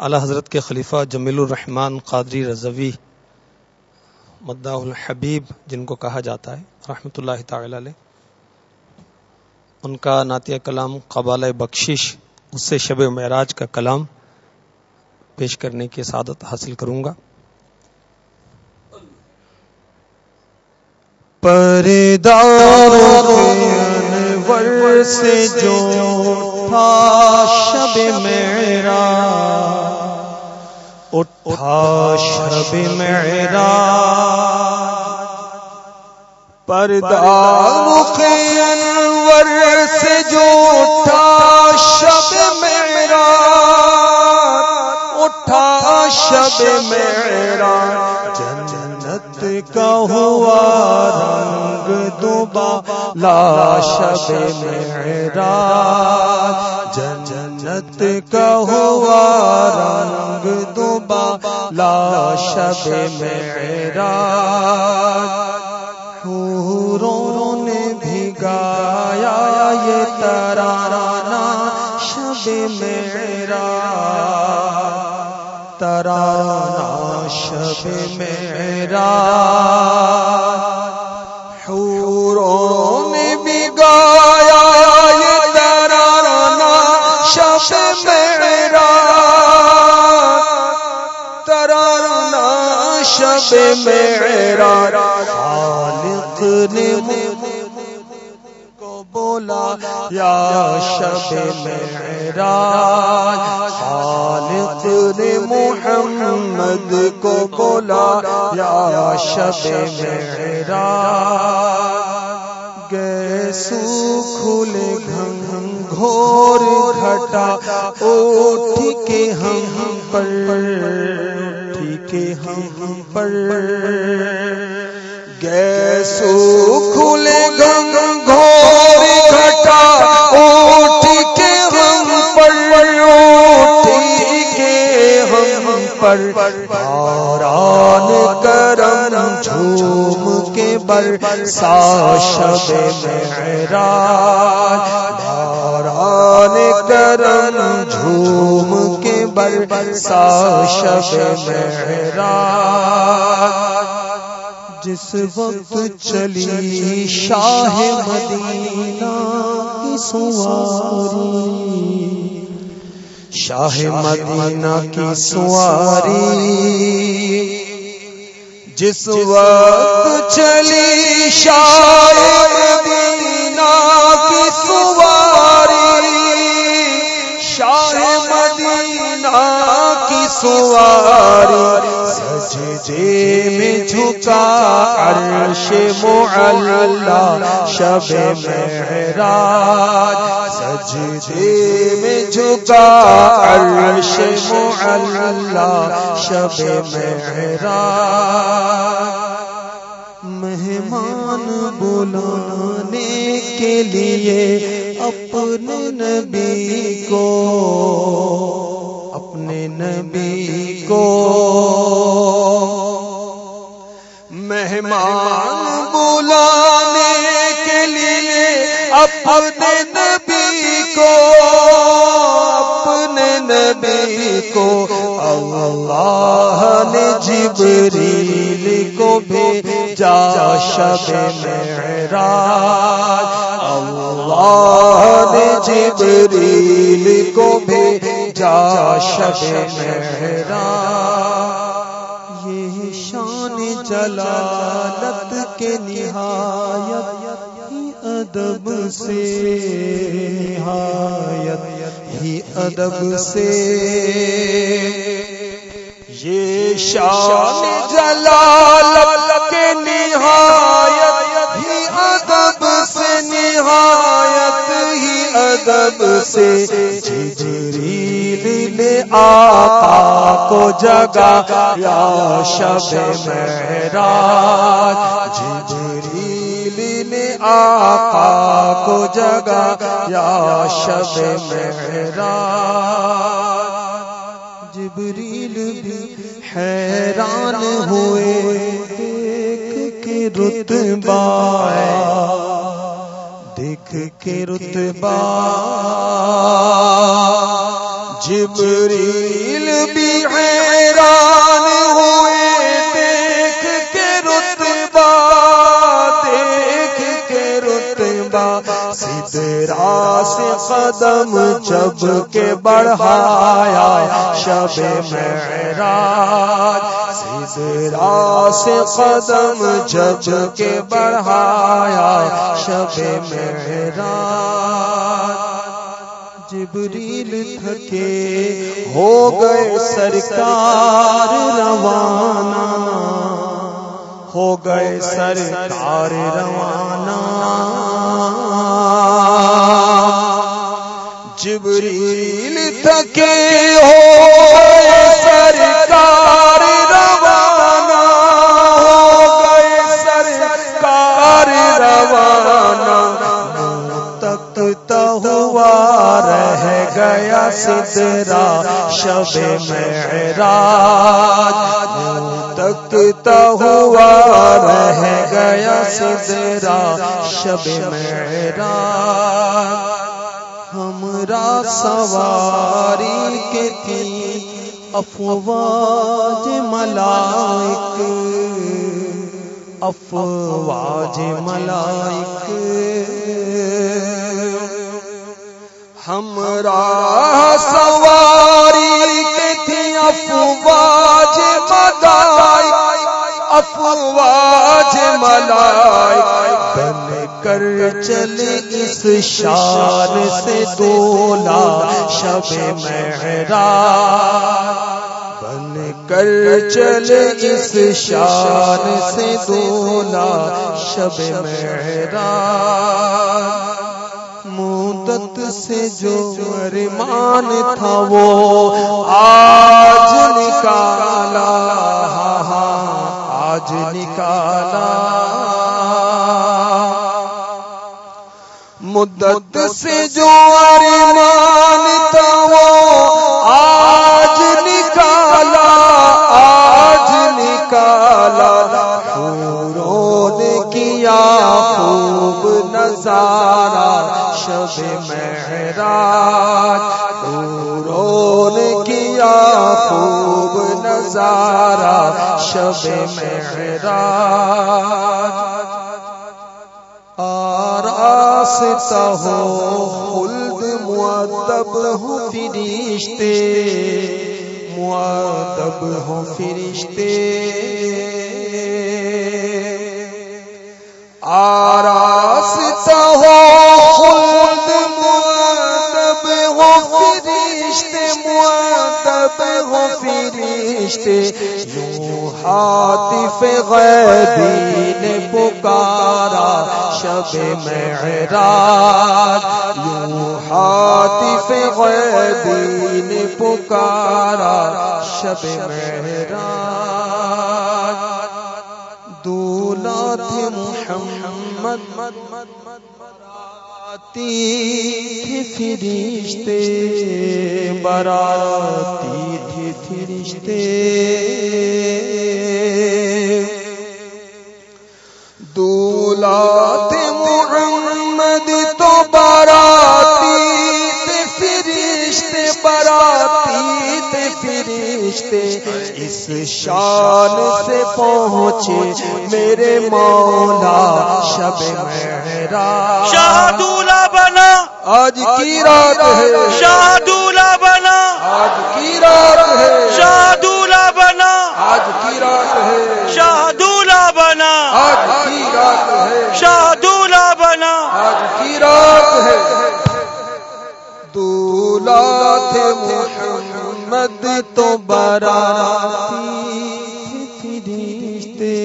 اعلی حضرت کے خلیفہ جمیل الرحمان قادری رضوی مداح الحبیب جن کو کہا جاتا ہے رحمۃ اللہ تعالی علیہ۔ ان کا نعتیہ کلام قبال بخشش، اس سے شب معراج کا کلام پیش کرنے کی سعادت حاصل کروں گا۔ انور سے جو تھا شب میرا اٹھا شب میرا پردار انور سے جو اٹھا شب میرا اٹھا شب میرا جنت کا ہوا رنگ دوبا۔ لا شب میرا جنت کا ہوا رنگ دوبا، لا شب میرا حوروں نے بھی گایا یہ ترانا شب میرا ترانا میرا خالق نے کو بولا، یا شب میرا خالق نے محمد کو بولا، یا شب میرا گیسو کھلے گھن گھور گھٹا، اٹھ کے ہم پر ٹھیک ہم پر گیسو کھلے گم، گھور گھٹا اٹھ کے ہم پر اٹھ کے ہم پر۔ باران کرم جھوم کے بر سا شب باران کرم جھوم بر سا میرا جس وقت چلی شاہ مدینہ کی سواری، شاہ مدینہ کی سواری، جس وقت چلی شاہ مدینہ کی سواری سواری، سجدے میں جھکا، عرش معلا شب معراج، سجدے میں جھکا، عرش معلا شب معراج۔ مہمان بلانے کے لیے اپنے نبی کو، اپنے نبی کو مہمان بلانے کے لیے اپنے نبی کو، اپنے نبی کو، اللہ نے جبریل کو بھیجا شب معراج۔ اللہ نے جبریل کو بھیجا شب معراج یہ شان جلالت کے نہایت ہی ادب سے نہایت ہی ادب سے۔ یہ شان جلالت کے نہایت ہی ادب سے نہایت ہی ادب سے۔ جبریل نے آقا کو جگا یا شب معراج۔ جبریل نے آقا کو جگا یا شب معراج۔ جبریل بھی حیران ہوئے، دیکھ کے رتبہ دیکھ کے رتبہ۔ جبریل بھی حیران ہوئے، دیکھ کے رتبہ، دیکھ کے رتبہ۔ سدرا سے قدم جب کے بڑھایا، شب معراج۔ سدرا سے قدم جب کے بڑھایا، شب معراج۔ جبریل تھکے ہو گئے سرکار روانہ۔ ہو گئے سرکار روانہ۔ جبریل تھکے ہو گیا سدرا شب معراج تکتا ہوا رہ گیا سدرا شب معراج۔ ہمرا سواری کے تھی افواج ملائک افواج ملائک ہمرا سواری تھی افواج ملائک افواج ملائک بن کر چلے اس شان سے دولا شب معراج بن کر چلے اس شان سے دولا شب معراج مدت سے جو ارمان تھا وہ آج نکالا آج نکالا۔ مدت سے جو ارمان معراج پوروں نے کیا خوب نظارہ، شب معراج آراستہ ہو، خلد معدب ہو فرشتے۔ معدب ہو فرشتے۔ آراستہ فرشتے یوں حاطف غیبی نے پکارا، شب معراج یوں حاطف غیبی نے پکارا، شب معراج۔ دولا تھے محمد، براتی تھے فرشتے، براتی تھے فرشتے دولا تھے محمد تو براتی تھے فرشتے براتی تھے فرشتے اس شان سے پہنچے میرے مولا شب معراج شاہ دولا بنا۔ آج کی رات ہے۔ شاہ دولا بنا۔ آج کی رات ہے۔ شاہ دولا بنا۔ آج کی رات ہے۔ شاہ دولا بنا۔ آج کی رات ہے۔ شاہ دولا بنا۔ آج کی رات ہے۔ دولا تھے محمد تو براتی فرشتے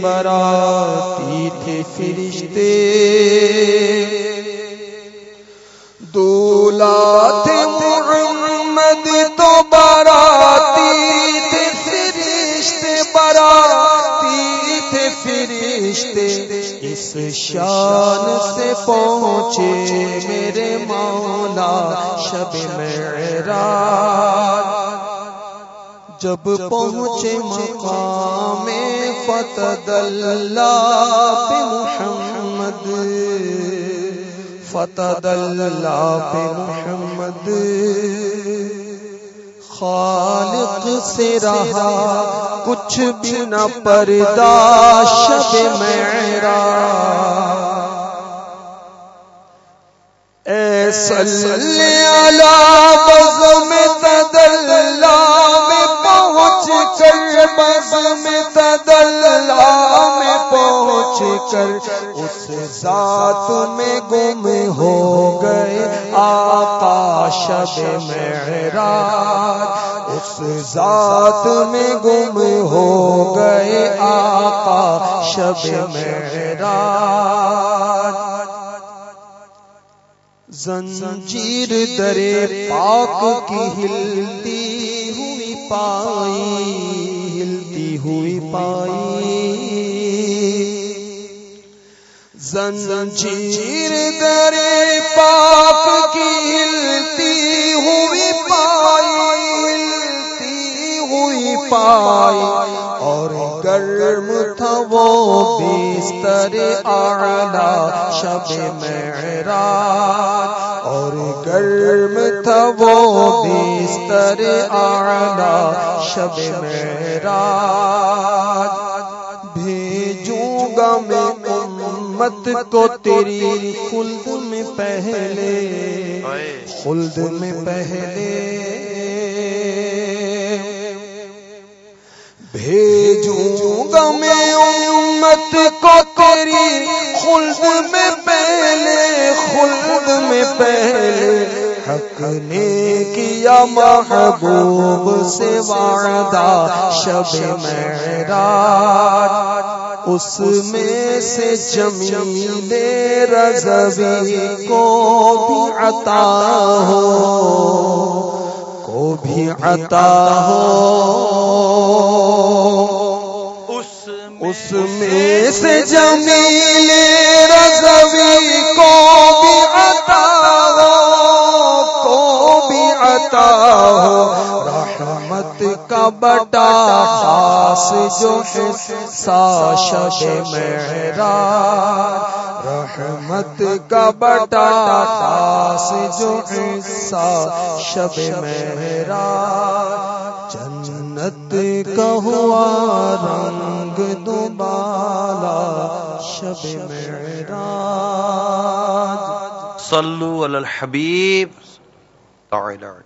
براتی تھے فرشتے۔ دولا براتی تھے فرشتے براتی تھے فرشتے اس شان سے پہنچے میرے مولا شب معراج۔ جب پہنچے مقام فتد اللہ پہ محمد فتد اللہ پہ محمد۔ خالق سے رہا کچھ بھی نہ پردہ شب معراج۔ صلی علی بز میں تدلا میں پہنچ کر بز میں تدلا میں پہنچ کر اس ذات میں گم ہو گئے شب معراج اس ذات میں گم ہو گئے آقا شب معراج۔ زنجیر درے پاک کی ہلتی ہوئی پائی ہلتی ہوئی پائی۔ زنجیر درے پاک کی ہلتی ہوئی پائی، ہلتی ہوئی پائی۔ اور گرم تھا وہ بستر آلہ شب معراج۔ اور گرم تھا وہ بستر آلہ شب معراج۔ امت کو تیری خلد میں پہلے، خلد میں پہلے۔ بھیجوں گا میں امت کو تیری خلد میں پہلے، خلد میں پہلے۔ حق نے کیا محبوب سے وعدہ، شب معراج اس میں سے جمیل رضوی کو بھی عطا ہو کو بھی عطا ہو۔ اس میں سے جمیل رضوی کو بھی عطا ہو کو بھی عطا ہو۔ کا بٹا خاص جو سا شب معراج رحمت کا بٹا خاص جو سا شب معراج جنت کا ہوا رنگ دوبالا شب معراج صلو علی الحبیب۔ تعالی۔